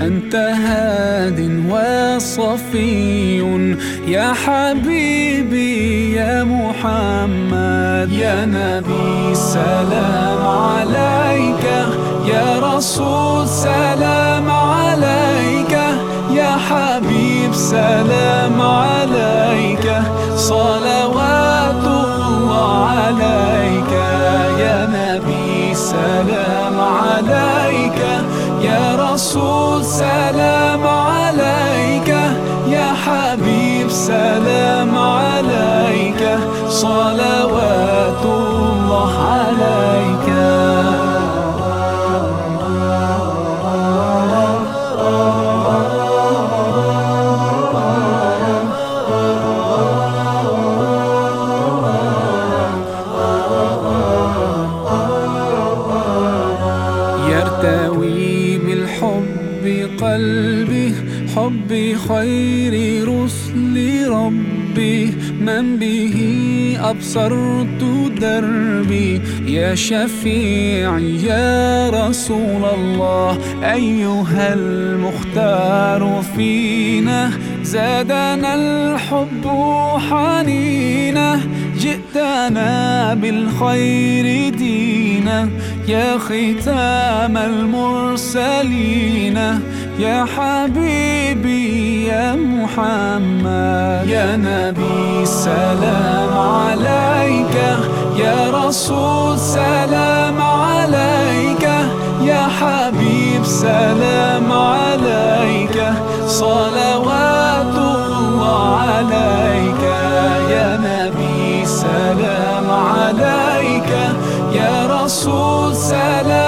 أنت هاد وصفي يا حبيبي يا محمد يا نبي سلام عليك يا رسول سلام عليك يا حبيب سلام قلبي حب خير رسل ربي. من به أبصرت دربي. يا شفيعي يا رسول الله. أيها المختار فينا زادنا الحب حنينا. جئتنا بالخير دينا. يا ختام المرسلين. يا حبيبي يا محمد يا نبي سلام عليك يا رسول سلام عليك يا حبيب سلام عليك صلوات الله عليك يا نبي سلام عليك يا رسول سلام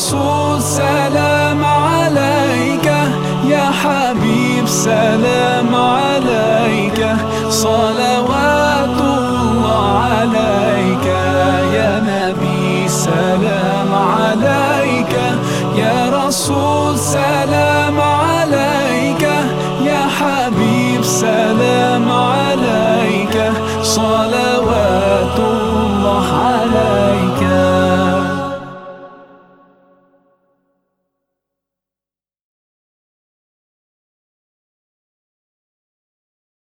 الرسول سلام عليك يا حبيب سلام عليك. صلوات